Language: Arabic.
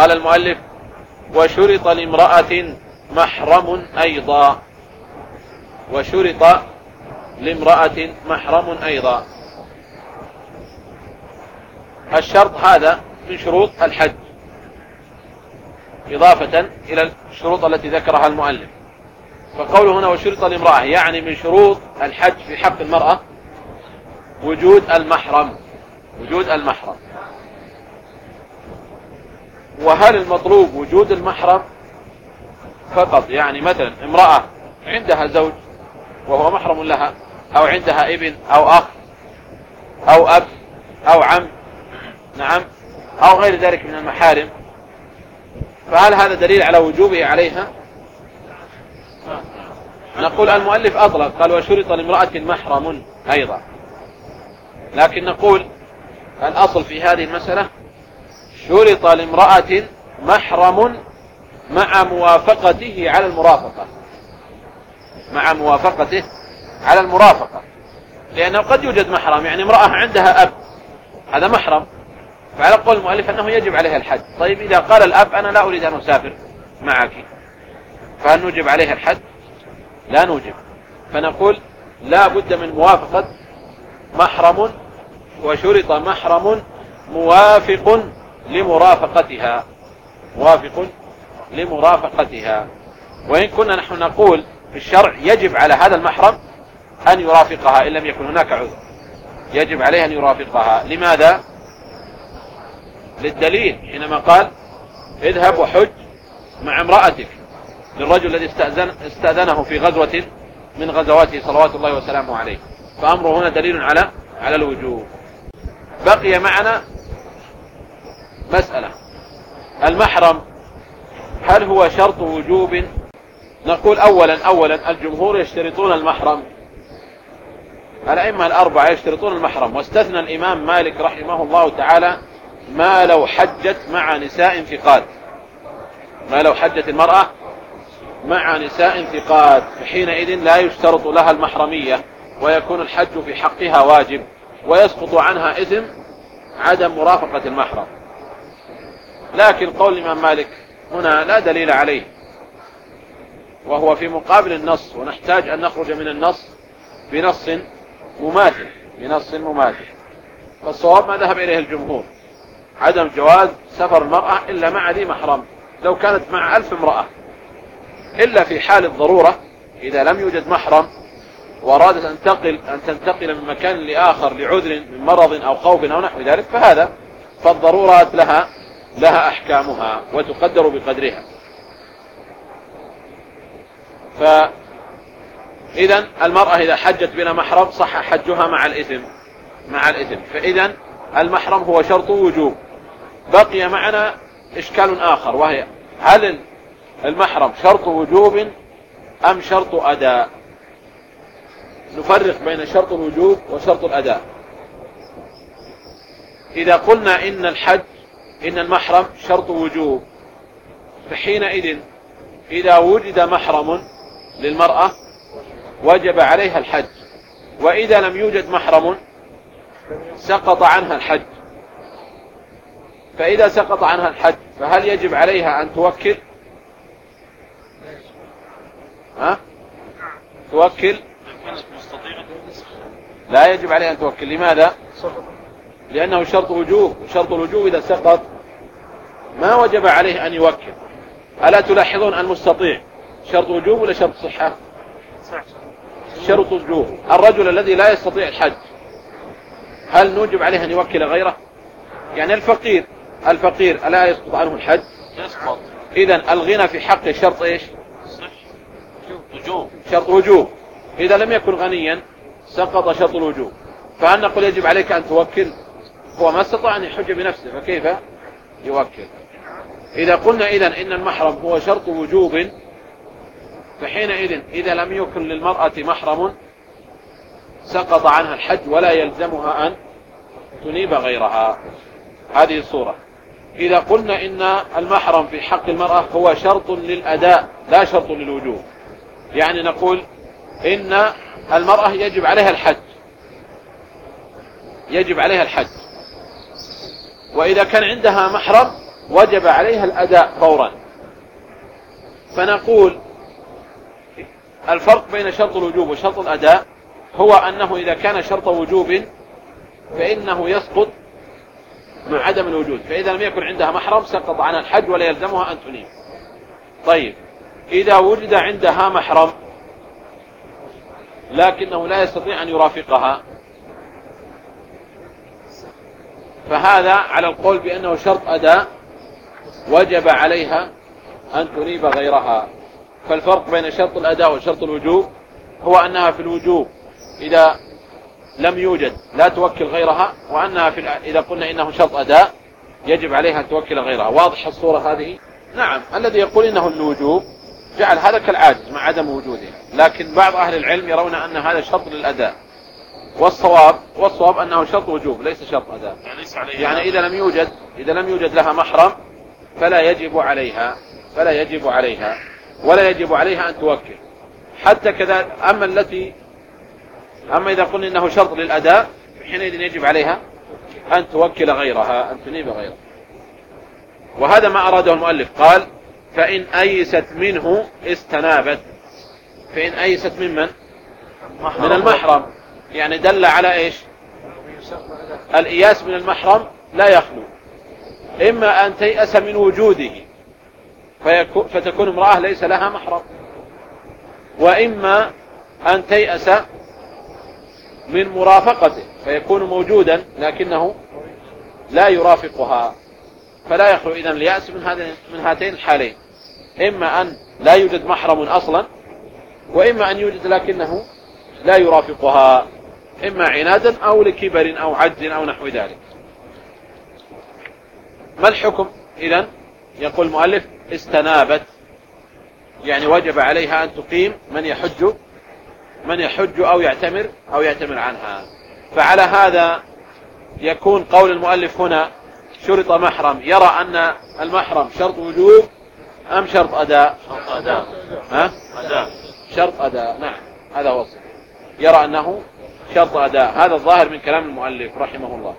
قال المؤلف وشرط لامرأة محرم أيضا. وشرط لامرأة محرم أيضا. الشرط هذا من شروط الحج. إضافة إلى الشروط التي ذكرها المؤلف. فقوله هنا وشرط الامرأة يعني من شروط الحج في حق المرأة وجود المحرم. وجود المحرم. وهل المطلوب وجود المحرم فقط؟ يعني مثلا امرأة عندها زوج وهو محرم لها أو عندها ابن أو أخ أو أب أو عم نعم أو غير ذلك من المحارم فهل هذا دليل على وجوبه عليها؟ نقول المؤلف أطلق قال وشرط لامرأة محرم أيضا لكن نقول الأصل في هذه المسألة شرط لامرأة محرم مع موافقته على المرافقة. مع موافقته على المرافقة. لأنه قد يوجد محرم يعني امرأة عندها أب. هذا محرم. فعلى قول المؤلف أنه يجب عليها الحج. طيب إذا قال الأب أنا لا أريد أن أسافر معك. فهل نوجب عليها الحج؟ لا نوجب. فنقول لا بد من موافقة محرم وشرط محرم موافق لمرافقتها. موافق؟ لمرافقتها. وإن كنا نحن نقول في الشرع يجب على هذا المحرم أن يرافقها إن لم يكن هناك عذر. يجب عليه أن يرافقها. لماذا؟ للدليل حينما قال اذهب وحج مع امرأتك. للرجل الذي استأذن استأذنه في غزوة من غزواته صلوات الله وسلامه عليه. فأمره هنا دليل على على الوجوب. بقي معنا مسألة. المحرم هل هو شرط وجوب؟ نقول أولا أولا الجمهور يشترطون المحرم. الأئمة الأربعة يشترطون المحرم. واستثنى الإمام مالك رحمه الله تعالى ما لو حجت مع نساء ثقات ما لو حجت المرأة مع نساء ثقات حينئذ لا يشترط لها المحرمية ويكون الحج في حقها واجب ويسقط عنها إثم عدم مرافقة المحرم. لكن قول الإمام مالك هنا لا دليل عليه. وهو في مقابل النص ونحتاج أن نخرج من النص بنص مماثل بنص مماثل. فالصواب ما ذهب إليه الجمهور. عدم جواز سفر المرأة إلا مع ذي محرم. لو كانت مع ألف امرأة. إلا في حال الضرورة إذا لم يوجد محرم وأرادت أن تنتقل, أن تنتقل من مكان لآخر لعذر من مرض أو خوف أو نحو ذلك فهذا فالضرورات لها لها أحكامها وتقدر بقدرها. فإذا المرأة إذا حجت بلا محرم صح حجها مع الإثم مع الإثم. فإذا المحرم هو شرط وجوب. بقي معنا إشكال آخر وهي هل المحرم شرط وجوب أم شرط أداء؟ نفرق بين شرط الوجوب وشرط الأداء. إذا قلنا إن الحج إن المحرم شرط وجوب. فحينئذ إذا وجد محرم للمرأة وجب عليها الحج. وإذا لم يوجد محرم سقط عنها الحج. فإذا سقط عنها الحج فهل يجب عليها أن توكل؟ ها؟ توكل؟ لا يجب عليها أن توكل. لماذا؟ لأنه شرط وجوب وشرط الوجوب إذا سقط ما وجب عليه أن يوكل. ألا تلاحظون المستطيع شرط وجوب ولا شرط صحة؟ شرط وجوب. الرجل الذي لا يستطيع الحج هل نوجب عليه أن يوكل غيره؟ يعني الفقير الفقير ألا يسقط عنه الحج؟ يسقط. إذا الغنى في حقه شرط إيش؟ وجوب. شرط وجوب. إذا لم يكن غنيا سقط شرط الوجوب. فهل نقول يجب عليك أن توكل هو ما استطاع أن يحج بنفسه فكيف؟ يوكل. إذا قلنا إذا إن المحرم هو شرط وجوب فحينئذ إذا لم يكن للمرأة محرم سقط عنها الحج ولا يلزمها أن تنيب غيرها. هذه الصورة. إذا قلنا إن المحرم في حق المرأة هو شرط للأداء لا شرط للوجوب. يعني نقول إن المرأة يجب عليها الحج. يجب عليها الحج. وإذا كان عندها محرم وجب عليها الأداء فورا. فنقول الفرق بين شرط الوجوب وشرط الأداء هو أنه إذا كان شرط وجوب فإنه يسقط مع عدم الوجود. فإذا لم يكن عندها محرم سقط عنها الحج ولا يلزمها أن تنيب طيب إذا وجد عندها محرم لكنه لا يستطيع أن يرافقها فهذا على القول بأنه شرط أداء وجب عليها أن تنيب غيرها. فالفرق بين شرط الأداء وشرط الوجوب هو أنها في الوجوب إذا لم يوجد لا توكل غيرها وأنها في إذا قلنا إنه شرط أداء يجب عليها أن توكل غيرها. واضح الصورة هذه؟ نعم الذي يقول إنه الوجوب جعل هذا كالعاجز مع عدم وجوده لكن بعض أهل العلم يرون أن هذا شرط للأداء والصواب والصواب أنه شرط وجوب ليس شرط أداء. يعني, يعني إذا لم يوجد إذا لم يوجد لها محرم فلا يجب عليها فلا يجب عليها ولا يجب عليها أن توكل. حتى كذا أما التي أما إذا قلنا إنه شرط للأداء حينئذ يجب عليها أن توكل غيرها أن تنيب غيرها وهذا ما أراده المؤلف. قال فإن أيست منه استنابت. فإن أيست من من؟ من المحرم. يعني دل على إيش؟ الإياس من المحرم لا يخلو. إما أن تيأس من وجوده فتكون امرأة ليس لها محرم. وإما أن تيأس من مرافقته فيكون موجودا لكنه لا يرافقها. فلا يخلو. إذن اليأس من, من هاتين الحالين. إما أن لا يوجد محرم أصلا وإما أن يوجد لكنه لا يرافقها. إما عنادا أو لكبر أو عجز أو نحو ذلك. ما الحكم؟ إذن يقول المؤلف استنابت يعني وجب عليها أن تقيم من يحج من يحج أو يعتمر أو يعتمر عنها. فعلى هذا يكون قول المؤلف هنا شرط محرم. يرى أن المحرم شرط وجوب أم شرط أداء؟ شرط أداء. ها؟ أداء. شرط أداء. نعم هذا هو يرى أنه شرط أداء. هذا الظاهر من كلام المؤلف رحمه الله.